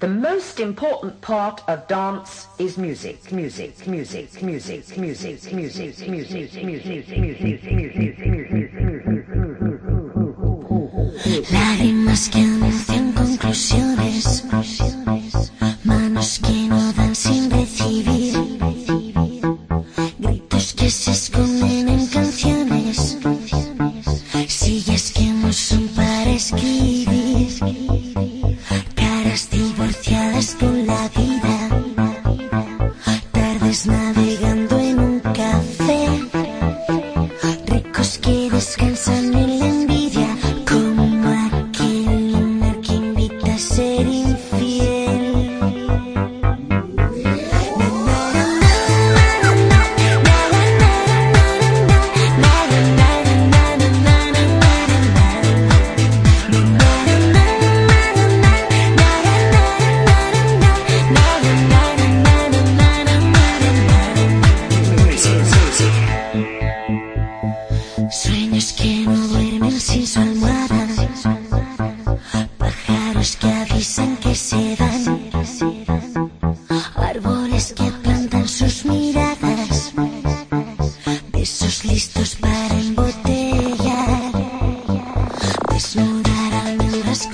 The most important part of dance is music, music, music, music, music, music, music, music, music, music, music. Lágrimas que anuncian conclusiones, navegando en un café, en que se dan. Árboles que plantan sus miradas. Besos listos para embotellar. Desnudar a las